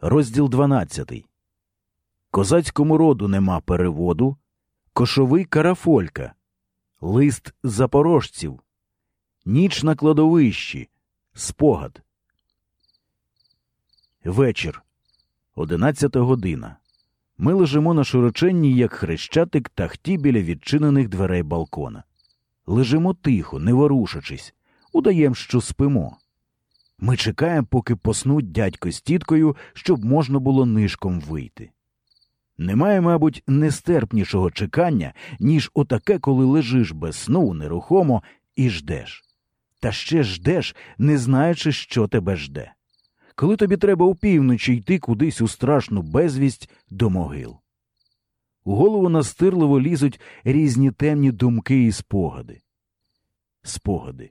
Розділ 12. Козацькому роду нема переводу. Кошовий карафолька. Лист запорожців. Ніч на кладовищі. Спогад. Вечір. Одинадцята година. Ми лежимо на широченній, як хрещатик, тахті біля відчинених дверей балкона. Лежимо тихо, не ворушачись, удаєм, що спимо. Ми чекаємо, поки поснуть дядько з тіткою, щоб можна було нишком вийти. Немає, мабуть, нестерпнішого чекання, ніж отаке, коли лежиш без сну, нерухомо і ждеш. Та ще ждеш, не знаючи, що тебе жде. Коли тобі треба опівночі йти кудись у страшну безвість до могил. У голову настирливо лізуть різні темні думки і спогади. Спогади.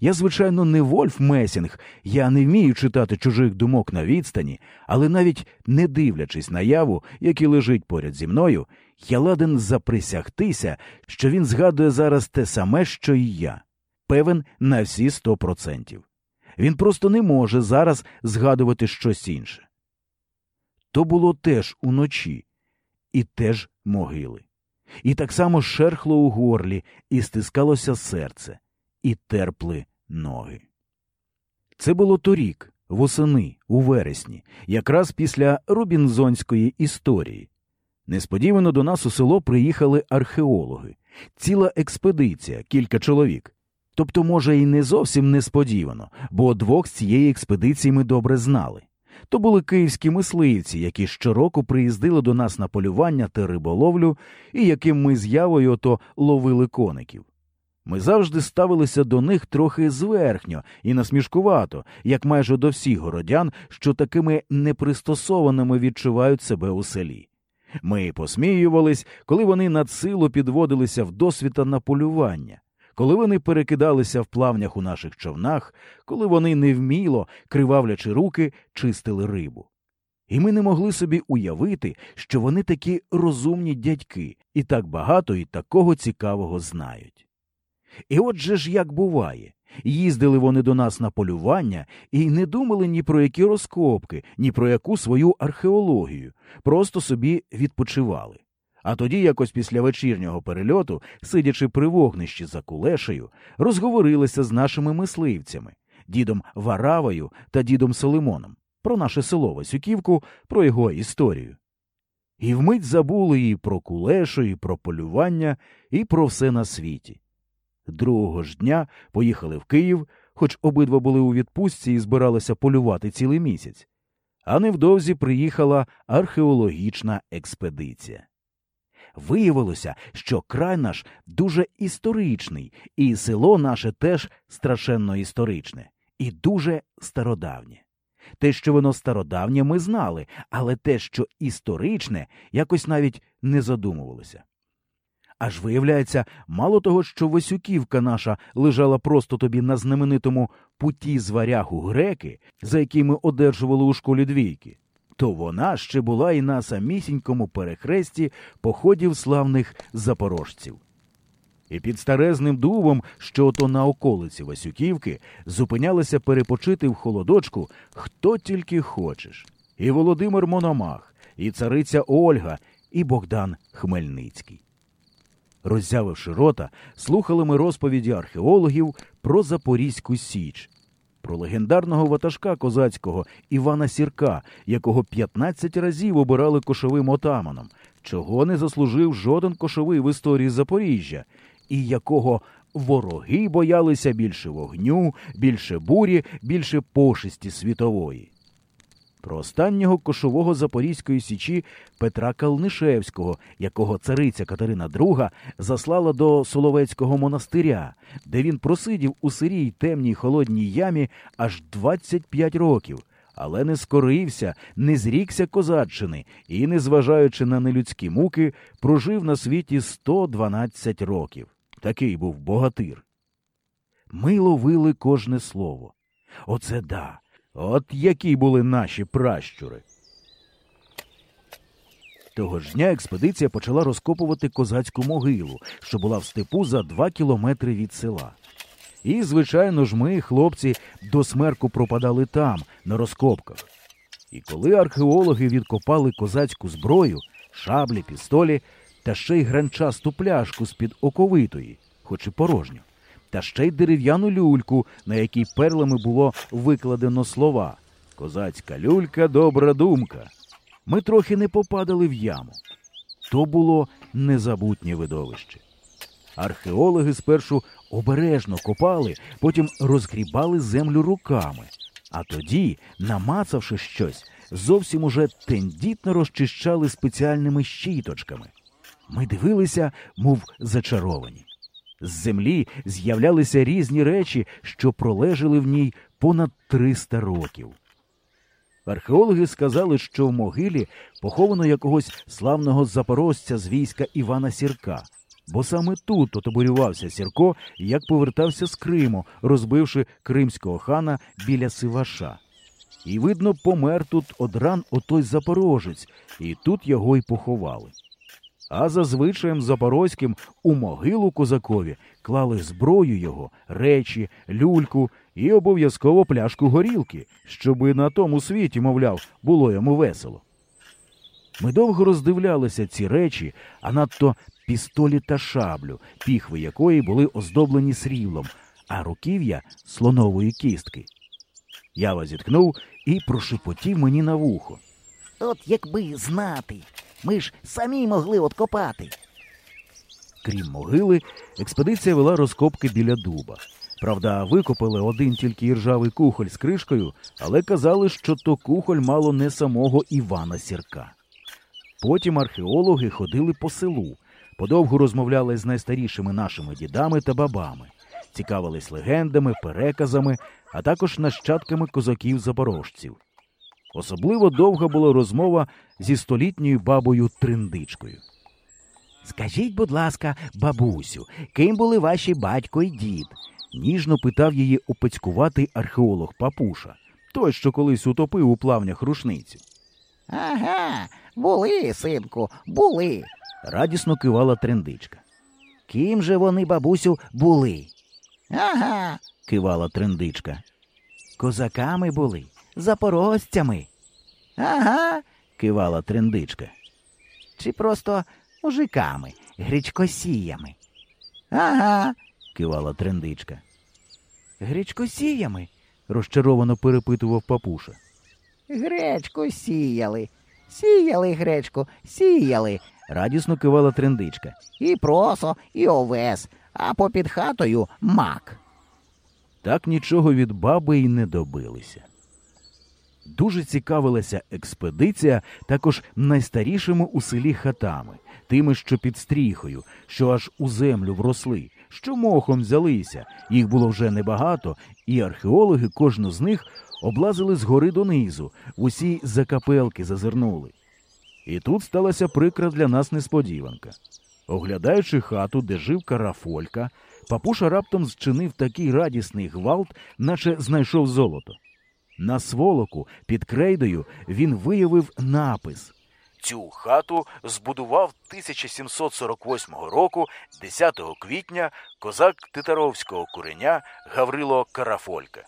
Я, звичайно, не Вольф Месінг, я не вмію читати чужих думок на відстані, але навіть не дивлячись на яву, який лежить поряд зі мною, я ладен заприсягтися, що він згадує зараз те саме, що і я, певен на всі сто процентів. Він просто не може зараз згадувати щось інше. То було теж уночі, і теж могили. І так само шерхло у горлі, і стискалося серце і терпли ноги. Це було торік, восени, у вересні, якраз після Робінзонської історії. Несподівано до нас у село приїхали археологи, ціла експедиція, кілька чоловік. Тобто, може, і не зовсім несподівано, бо двох з цієї експедиції ми добре знали. То були київські мисливці, які щороку приїздили до нас на полювання та риболовлю, і яким ми з явою ото ловили коників. Ми завжди ставилися до них трохи зверхньо і насмішкувато, як майже до всіх городян, що такими непристосованими відчувають себе у селі. Ми посміювались, коли вони надсилу підводилися в досвіта на полювання, коли вони перекидалися в плавнях у наших човнах, коли вони невміло, кривавлячи руки, чистили рибу. І ми не могли собі уявити, що вони такі розумні дядьки і так багато і такого цікавого знають. І отже ж як буває, їздили вони до нас на полювання і не думали ні про які розкопки, ні про яку свою археологію, просто собі відпочивали. А тоді, якось після вечірнього перельоту, сидячи при вогнищі за кулешею, розговорилися з нашими мисливцями, дідом Варавою та дідом Солимоном, про наше село Васюківку, про його історію. І вмить забули і про кулешу, і про полювання, і про все на світі. Другого ж дня поїхали в Київ, хоч обидва були у відпустці і збиралися полювати цілий місяць, а невдовзі приїхала археологічна експедиція. Виявилося, що край наш дуже історичний, і село наше теж страшенно історичне, і дуже стародавнє. Те, що воно стародавнє, ми знали, але те, що історичне, якось навіть не задумувалося. Аж виявляється, мало того, що Васюківка наша лежала просто тобі на знаменитому путі з варягу греки, за які ми одержували у школі двійки, то вона ще була і на самісінькому перехресті походів славних запорожців. І під старезним дубом, що ото на околиці Васюківки, зупинялися перепочити в холодочку хто тільки хочеш. І Володимир Мономах, і цариця Ольга, і Богдан Хмельницький. Роззявивши рота, слухали ми розповіді археологів про Запорізьку Січ, про легендарного ватажка козацького Івана Сірка, якого 15 разів обирали кошовим отаманом, чого не заслужив жоден кошовий в історії Запоріжжя, і якого вороги боялися більше вогню, більше бурі, більше пошесті світової про останнього кошового Запорізької січі Петра Калнишевського, якого цариця Катерина II заслала до Соловецького монастиря, де він просидів у сирій темній холодній ямі аж 25 років. Але не скорився, не зрікся козаччини і, незважаючи на нелюдські муки, прожив на світі 112 років. Такий був богатир. Ми ловили кожне слово. Оце да. От які були наші пращури. Того ж дня експедиція почала розкопувати козацьку могилу, що була в степу за два кілометри від села. І, звичайно ж, ми, хлопці, до смерку пропадали там, на розкопках. І коли археологи відкопали козацьку зброю, шаблі, пістолі та ще й гранчасту пляшку з-під оковитої, хоч і порожню, та ще й дерев'яну люльку, на якій перлами було викладено слова Козацька люлька, добра думка. Ми трохи не попадали в яму. То було незабутнє видовище. Археологи спершу обережно копали, потім розгрібали землю руками, а тоді, намацавши щось, зовсім уже тендітно розчищали спеціальними щіточками. Ми дивилися, мов зачаровані. З землі з'являлися різні речі, що пролежали в ній понад 300 років. Археологи сказали, що в могилі поховано якогось славного запорожця з війська Івана Сірка, бо саме тут отоборювався Сірко, як повертався з Криму, розбивши кримського хана біля Сиваша. І, видно, помер тут одран отой запорожець, і тут його й поховали. А за звичаєм запорозьким у могилу козакові клали зброю його, речі, люльку і обов'язково пляшку горілки, щоби на тому світі, мовляв, було йому весело. Ми довго роздивлялися ці речі, а надто пістолі та шаблю, піхви якої були оздоблені сріблом, а руків'я слонової кістки. Ява зіткнув і прошепотів мені на вухо. От якби знати. Ми ж самі могли откопати. Крім могили, експедиція вела розкопки біля дуба. Правда, викопали один тільки іржавий кухоль з кришкою, але казали, що то кухоль мало не самого Івана Сірка. Потім археологи ходили по селу, подовгу розмовляли з найстарішими нашими дідами та бабами, цікавились легендами, переказами, а також нащадками козаків-запорожців. Особливо довга була розмова зі столітньою бабою Триндичкою. Скажіть, будь ласка, бабусю, ким були ваші батько і дід? Ніжно питав її опецькуватий археолог Папуша, той, що колись утопив у плавнях рушницю. Ага, були, синку, були. Радісно кивала Триндичка. Ким же вони, бабусю, були? Ага, Кивала Триндичка. козаками були, запорожцями. Ага, Кивала Триндичка. чи просто мужиками, гречкосіями. Ага, Кивала Триндичка. гречкосіями. Розчаровано перепитував Папуша. Гречку сіяли. Сіяли гречку, сіяли. Радісно кивала Триндичка. І просо, і овес, а попід хатою мак. Так нічого від баби й не добилися. Дуже цікавилася експедиція також найстарішими у селі хатами, тими, що під стріхою, що аж у землю вросли, що мохом взялися. Їх було вже небагато, і археологи кожну з них облазили згори донизу, в усі закапелки зазирнули. І тут сталася прикра для нас несподіванка. Оглядаючи хату, де жив карафолька, папуша раптом зчинив такий радісний гвалт, наче знайшов золото. На сволоку під крейдою він виявив напис. Цю хату збудував 1748 року, 10 квітня, козак Титаровського куреня Гаврило Карафолька.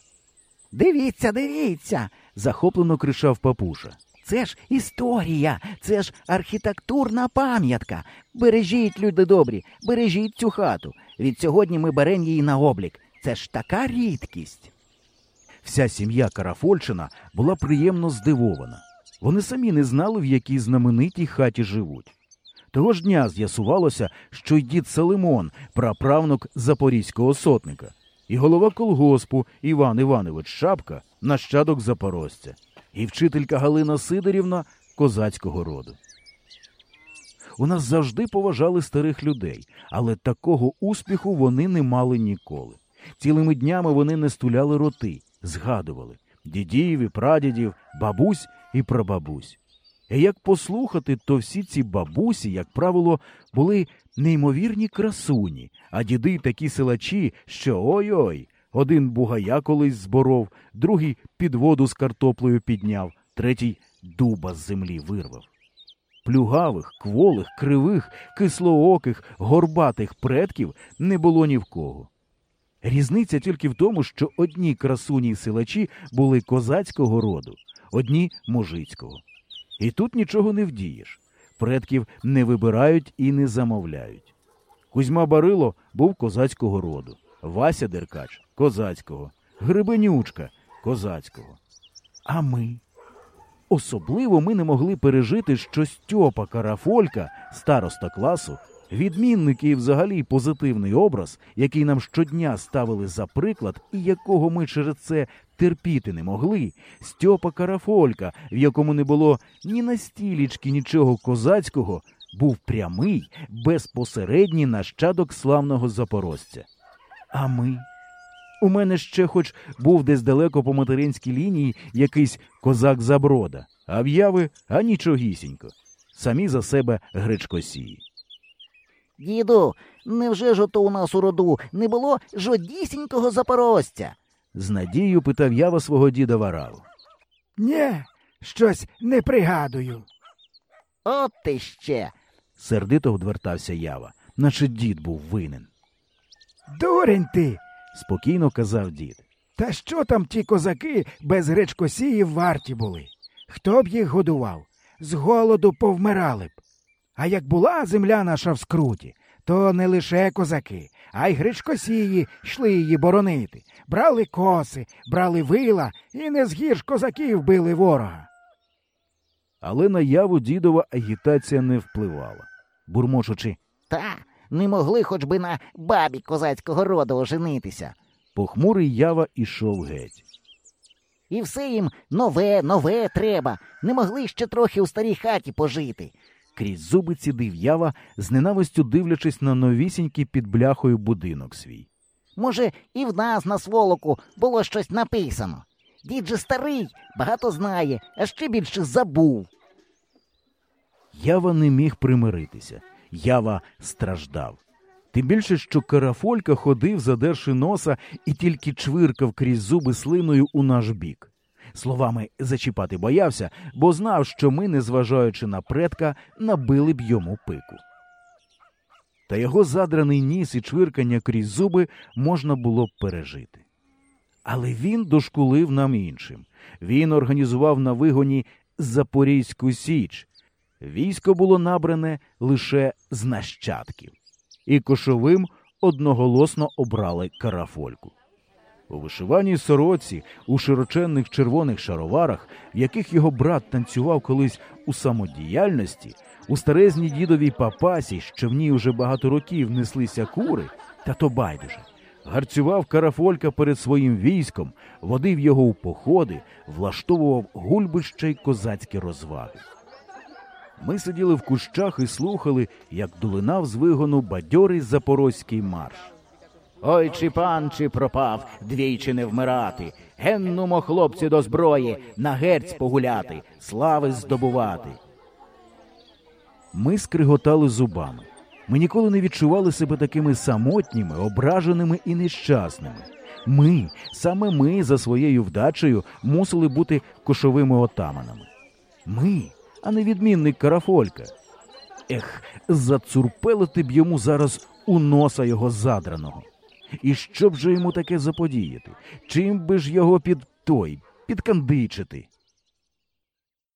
Дивіться, дивіться. Захоплено кричав папуша. Це ж історія, це ж архітектурна пам'ятка. Бережіть, люди добрі, бережіть цю хату. Від сьогодні ми беремо її на облік. Це ж така рідкість. Вся сім'я Карафольчина була приємно здивована. Вони самі не знали, в якій знаменитій хаті живуть. Того ж дня з'ясувалося, що й дід Салимон, праправнук запорізького сотника, і голова колгоспу Іван Іванович Шапка, нащадок запорожця, і вчителька Галина Сидорівна козацького роду. У нас завжди поважали старих людей, але такого успіху вони не мали ніколи. Цілими днями вони не стуляли роти, згадували дідів і прадідів, бабусь і прабабусь. І як послухати, то всі ці бабусі, як правило, були неймовірні красуні, а діди такі силачі, що ой-ой. Один бугая колись зборов, другий під воду з картоплею підняв, третій дуба з землі вирвав. Плюгавих, кволих, кривих, кислооких, горбатих предків не було ні в кого. Різниця тільки в тому, що одні красуні й силачі були козацького роду, одні Мужицького. І тут нічого не вдієш. Предків не вибирають і не замовляють. Кузьма Барило був козацького роду, Вася Деркач козацького, Гребенючка козацького. А ми? Особливо ми не могли пережити, що Стьопа Карафолька, староста класу, відмінник і взагалі позитивний образ, який нам щодня ставили за приклад, і якого ми через це терпіти не могли, Стьопа Карафолька, в якому не було ні на стілічки нічого козацького, був прямий, безпосередній нащадок славного запорожця. А ми? У мене ще хоч був десь далеко по материнській лінії якийсь козак Заброда, а в яви а. Самі за себе гречкосії. Діду, невже ж ото у нас у роду не було жодісінького запорожця? З надією питав ява свого діда Вараву. Нє, щось не пригадую. От ти ще. Сердито вдвертався ява, наче дід був винен. Дурень ти. Спокійно казав дід. Та що там ті козаки без гречкосіїв варті були? Хто б їх годував? З голоду повмирали б. А як була земля наша в скруті, то не лише козаки, а й гречкосії йшли її боронити. Брали коси, брали вила і не згірш козаків били ворога. Але на яву дідова агітація не впливала. Бурмочучи, Та не могли хоч би на бабі козацького роду оженитися. похмурий ява ішов геть. І все їм нове, нове треба. Не могли ще трохи у старій хаті пожити. Крізь зуби цідив ява, з ненавистю дивлячись на новісінький під бляхою будинок свій. Може, і в нас на сволоку було щось написано. Дід же старий, багато знає, а ще більше забув. Ява не міг примиритися. Ява страждав. Тим більше, що карафолька ходив, задерши носа, і тільки чвиркав крізь зуби слиною у наш бік. Словами зачіпати боявся, бо знав, що ми, незважаючи на предка, набили б йому пику. Та його задраний ніс і чвиркання крізь зуби можна було б пережити. Але він дошкулив нам іншим. Він організував на вигоні Запорізьку Січ. Військо було набране лише з нащадків, і кошовим одноголосно обрали карафольку. У вишиваній сороці, у широченних червоних шароварах, в яких його брат танцював колись у самодіяльності, у старезній дідовій папасі, що в ній уже багато років неслися кури, та то байдуже. Гарцював карафолька перед своїм військом, водив його у походи, влаштовував гульбища й козацькі розваги. Ми сиділи в кущах і слухали, як долинав з вигону бадьорий запорозький марш. Ой, чи пан, чи пропав, двійчі не вмирати. Геннумо, хлопці, до зброї, на герць погуляти, слави здобувати. Ми скриготали зубами. Ми ніколи не відчували себе такими самотніми, ображеними і нещасними. Ми, саме ми, за своєю вдачею, мусили бути кошовими отаманами. Ми, а не відмінник карафолька. Ех, зацурпелити б йому зараз у носа його задраного. І що б же йому таке заподіяти? Чим би ж його під той, підкандичити?